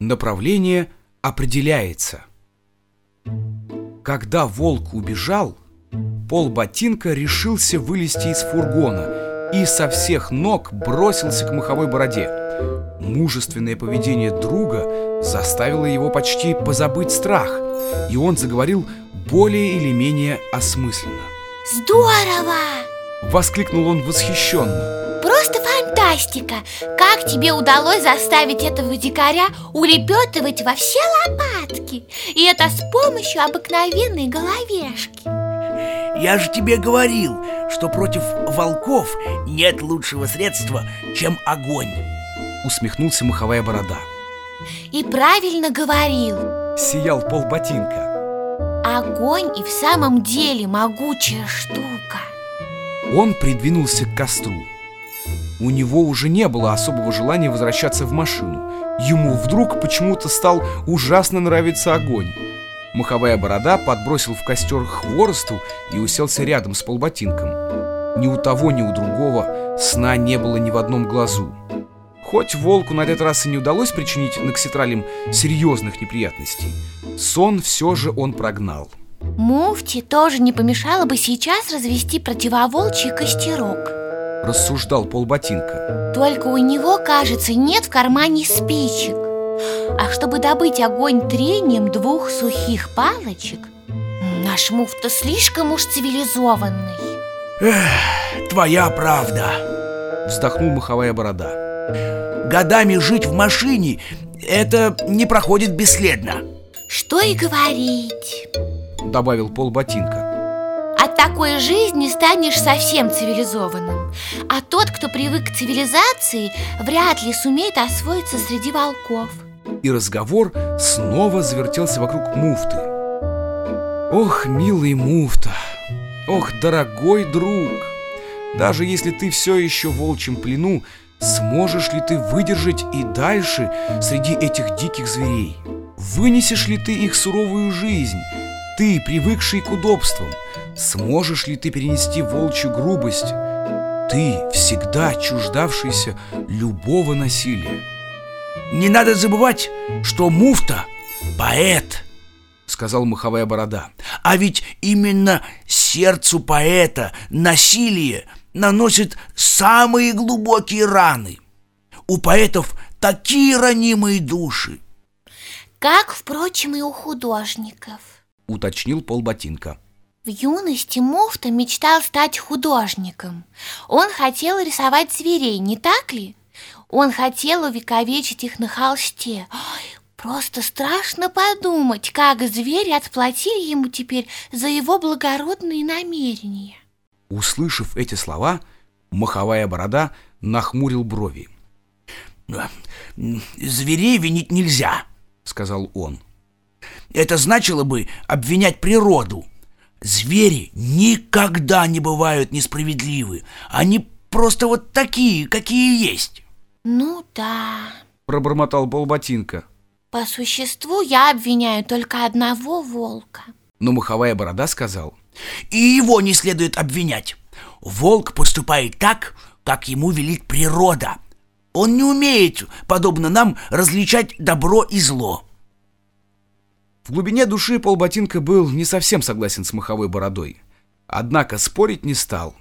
Направление определяется. Когда волк убежал, Пол Ботинка решился вылезти из фургона и со всех ног бросился к маховой бороде. Мужественное поведение друга заставило его почти позабыть страх, и он заговорил более или менее осмысленно. Здорово! Воскликнул он восхищенно. Просто фантастика! Как тебе удалось заставить этого дикаря улепетывать во все лопатки? И это с помощью обыкновенной головешки. Я же тебе говорил, что против волков нет лучшего средства, чем огонь. Усмехнулся маховая борода. И правильно говорил. Сиял пол ботинка. Огонь и в самом деле могучая штука. Он придвинулся к костру у него уже не было особого желания возвращаться в машину. Ему вдруг почему-то стал ужасно нравиться огонь. Маховая борода подбросил в костер хворосту и уселся рядом с полботинком. Ни у того, ни у другого сна не было ни в одном глазу. Хоть волку на этот раз и не удалось причинить Нокситралем серьезных неприятностей, сон все же он прогнал. Муфти тоже не помешало бы сейчас развести противоволчий костерок Рассуждал полботинка. Только у него, кажется, нет в кармане спичек. А чтобы добыть огонь трением двух сухих палочек Наш муфта слишком уж цивилизованный. Эх, твоя правда. Вздохнул маховая борода. Годами жить в машине Это не проходит бесследно. Что и говорить. Добавил полботинка. от такой жизни станешь совсем цивилизованным. А тот, кто привык к цивилизации, вряд ли сумеет освоиться среди волков. И разговор снова завертелся вокруг муфты. Ох, милый муфта, ох, дорогой друг! Даже если ты все еще в волчьем плену Сможешь ли ты выдержать и дальше среди этих диких зверей? Вынесешь ли ты их суровую жизнь? Ты, привыкший к удобствам, Сможешь ли ты перенести волчью грубость? Ты, всегда чуждавшийся любого насилия. Не надо забывать, что муфта – поэт, сказал маховая борода. А ведь именно сердцу поэта насилие наносит самые глубокие раны. У поэтов такие ранимые души. Как, впрочем, и у художников, уточнил полботинка. В юности Муфта мечтал стать художником. Он хотел рисовать зверей, не так ли? Он хотел увековечить их на холсте. Ой, просто страшно подумать, как звери отплатили ему теперь за его благородные намерения. Услышав эти слова, маховая борода нахмурил брови. «Зверей винить нельзя», — сказал он. «Это значило бы обвинять природу». Звери никогда не бывают несправедливы. Они просто вот такие, какие есть. Ну да, пробормотал Болботинка. По существу я обвиняю только одного волка. Но маховая борода сказал. И его не следует обвинять. Волк поступает так, как ему велит природа. Он не умеет, подобно нам, различать добро и зло. В глубине души полботинка был не совсем согласен с маховой бородой. Однако спорить не стал.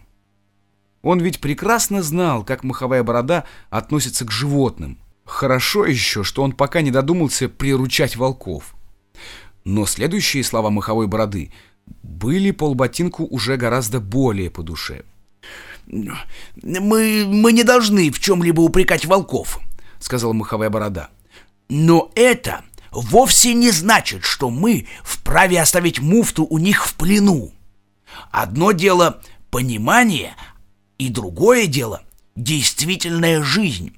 Он ведь прекрасно знал, как маховая борода относится к животным. Хорошо еще, что он пока не додумался приручать волков. Но следующие слова маховой бороды были полботинку уже гораздо более по душе. «Мы, мы не должны в чем-либо упрекать волков», — сказала маховая борода. «Но это вовсе не значит, что мы вправе оставить муфту у них в плену. Одно дело — понимание, и другое дело — действительная жизнь.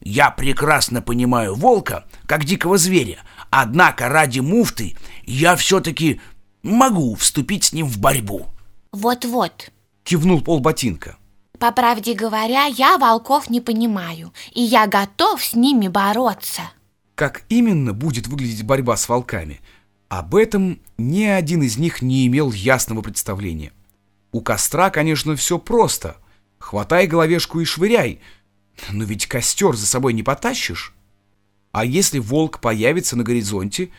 Я прекрасно понимаю волка, как дикого зверя, однако ради муфты я все-таки могу вступить с ним в борьбу. Вот-вот, кивнул полботинка. По правде говоря, я волков не понимаю, и я готов с ними бороться. Как именно будет выглядеть борьба с волками, об этом ни один из них не имел ясного представления. У костра, конечно, все просто. Хватай головешку и швыряй. Но ведь костер за собой не потащишь. А если волк появится на горизонте,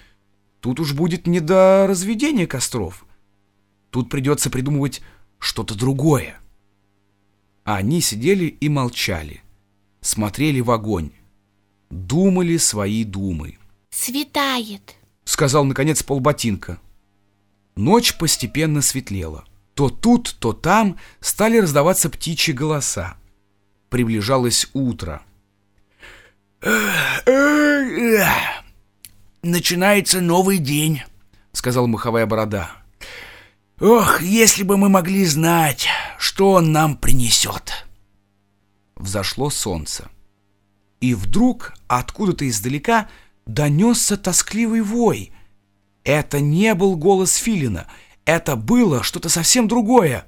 тут уж будет не до разведения костров. Тут придется придумывать что-то другое. Они сидели и молчали, смотрели в огонь, думали свои думы. «Светает», — сказал, наконец, полботинка. Ночь постепенно светлела. То тут, то там стали раздаваться птичьи голоса. Приближалось утро. «Начинается новый день», — сказал маховая борода. «Ох, если бы мы могли знать, что он нам принесет!» Взошло солнце. И вдруг откуда-то издалека донесся тоскливый вой. Это не был голос Филина, это было что-то совсем другое.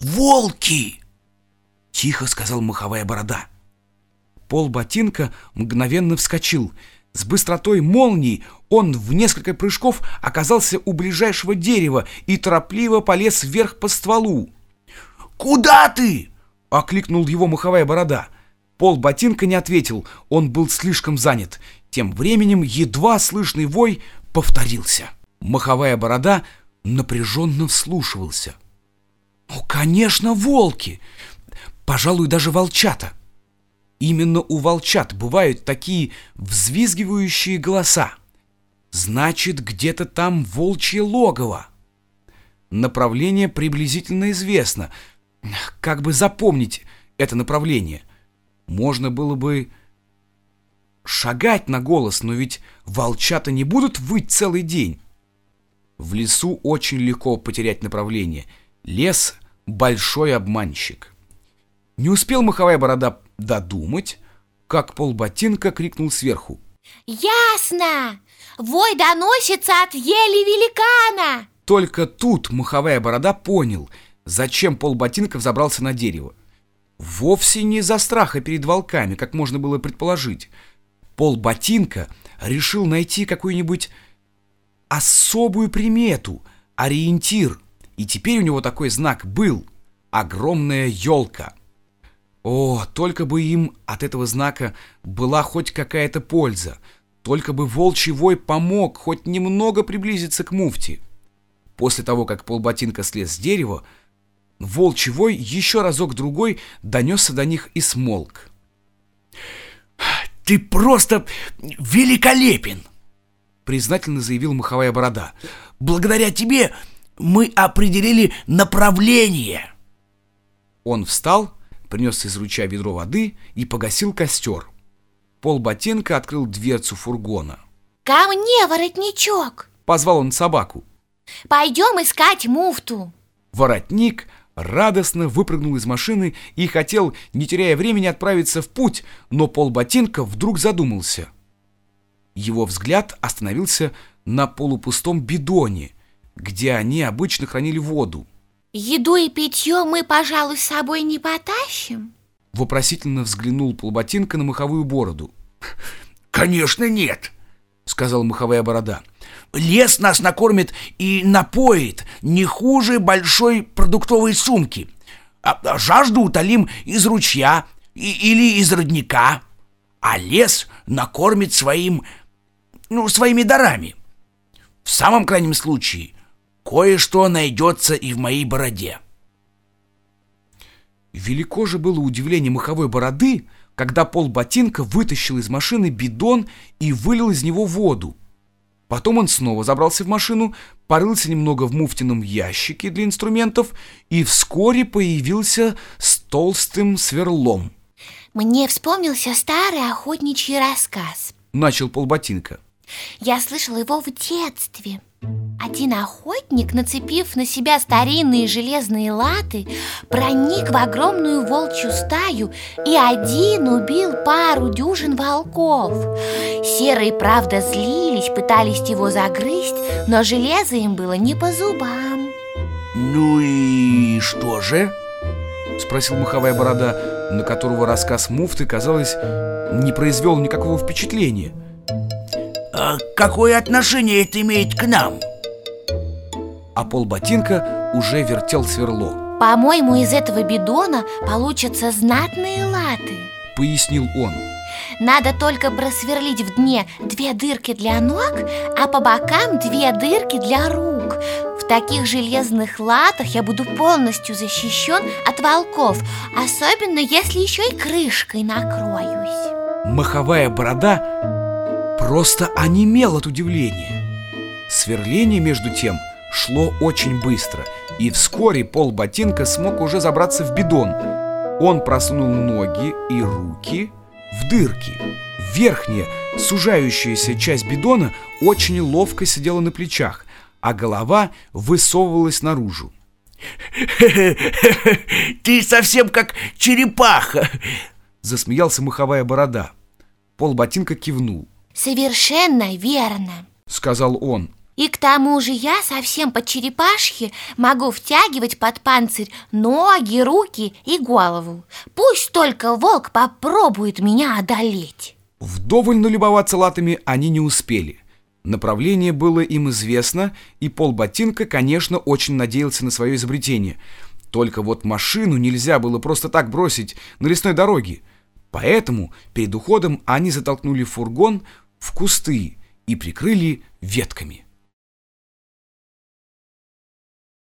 «Волки!» — тихо сказал маховая борода. Пол ботинка мгновенно вскочил. С быстротой молнии он в несколько прыжков оказался у ближайшего дерева и торопливо полез вверх по стволу. «Куда ты?» — окликнул его маховая борода. Пол ботинка не ответил, он был слишком занят. Тем временем едва слышный вой повторился. Маховая борода напряженно вслушивался. «Ну, конечно, волки! Пожалуй, даже волчата!» Именно у волчат бывают такие взвизгивающие голоса. Значит, где-то там волчье логово. Направление приблизительно известно. Как бы запомнить это направление? Можно было бы шагать на голос, но ведь волчата не будут выть целый день. В лесу очень легко потерять направление. Лес — большой обманщик. Не успел маховая борода додумать, как полботинка крикнул сверху. «Ясно! Вой доносится от ели великана!» Только тут маховая борода понял, зачем полботинка взобрался на дерево. Вовсе не за страха перед волками, как можно было предположить. Полботинка решил найти какую-нибудь особую примету, ориентир, и теперь у него такой знак был — огромная елка — о, только бы им от этого знака была хоть какая-то польза, только бы волчий вой помог хоть немного приблизиться к муфте. После того, как полботинка слез с дерева, волчий вой еще разок-другой донесся до них и смолк. «Ты просто великолепен!» признательно заявил маховая борода. «Благодаря тебе мы определили направление!» Он встал принес из ручья ведро воды и погасил костер. Пол ботинка открыл дверцу фургона. «Ко мне, воротничок!» — позвал он собаку. «Пойдем искать муфту!» Воротник радостно выпрыгнул из машины и хотел, не теряя времени, отправиться в путь, но Пол ботинка вдруг задумался. Его взгляд остановился на полупустом бидоне, где они обычно хранили воду. Еду и питье мы, пожалуй, с собой не потащим? Вопросительно взглянул полботинка на маховую бороду. Конечно, нет, сказал маховая борода. Лес нас накормит и напоит не хуже большой продуктовой сумки. А, а жажду утолим из ручья и, или из родника. А лес накормит своим, ну, своими дарами. В самом крайнем случае – Кое-что найдется и в моей бороде. Велико же было удивление маховой бороды, когда пол ботинка вытащил из машины бидон и вылил из него воду. Потом он снова забрался в машину, порылся немного в муфтином ящике для инструментов и вскоре появился с толстым сверлом. «Мне вспомнился старый охотничий рассказ», — начал полботинка. «Я слышал его в детстве». Один охотник, нацепив на себя старинные железные латы, проник в огромную волчью стаю и один убил пару дюжин волков. Серые, правда, злились, пытались его загрызть, но железо им было не по зубам. «Ну и что же?» — спросил маховая борода, на которого рассказ муфты, казалось, не произвел никакого впечатления. А какое отношение это имеет к нам?» а полботинка уже вертел сверло. По-моему, из этого бидона получатся знатные латы Пояснил он Надо только просверлить в дне две дырки для ног, а по бокам две дырки для рук. В таких железных латах я буду полностью защищен от волков, особенно если еще и крышкой накроюсь. Маховая борода просто онемел от удивления. Сверление, между тем, шло очень быстро, и вскоре пол ботинка смог уже забраться в бидон. Он просунул ноги и руки в дырки. Верхняя, сужающаяся часть бидона очень ловко сидела на плечах, а голова высовывалась наружу. Ты совсем как черепаха Засмеялся маховая борода. Пол ботинка кивнул. Совершенно верно Сказал он. И к тому же я совсем по черепашке могу втягивать под панцирь ноги, руки и голову. Пусть только волк попробует меня одолеть. Вдоволь налюбоваться латами они не успели. Направление было им известно, и Пол Ботинка, конечно, очень надеялся на свое изобретение. Только вот машину нельзя было просто так бросить на лесной дороге. Поэтому перед уходом они затолкнули фургон в кусты и прикрыли ветками.